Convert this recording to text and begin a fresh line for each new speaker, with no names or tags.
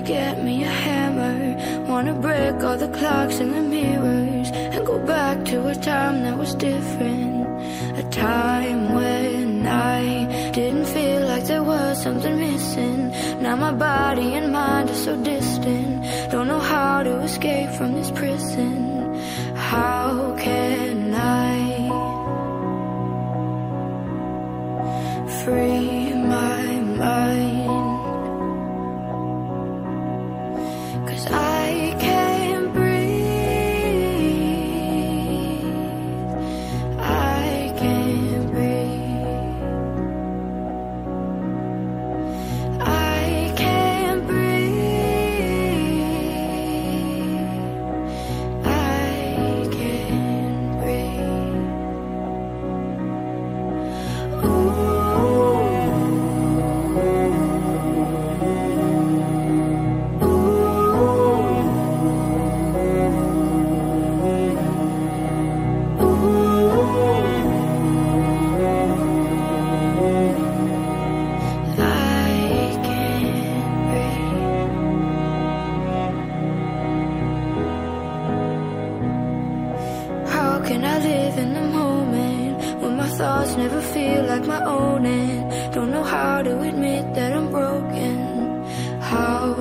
get me a hammer. Wanna break all the clocks in the mirrors and go back to a time that was different. A time when I didn't feel like there was something missing. Now my body and mind are so distant. Don't know how to escape from this prison. How can I free my mind? Cause I And I live in the moment when my thoughts never feel like my own. And don't know how to admit that I'm broken. How?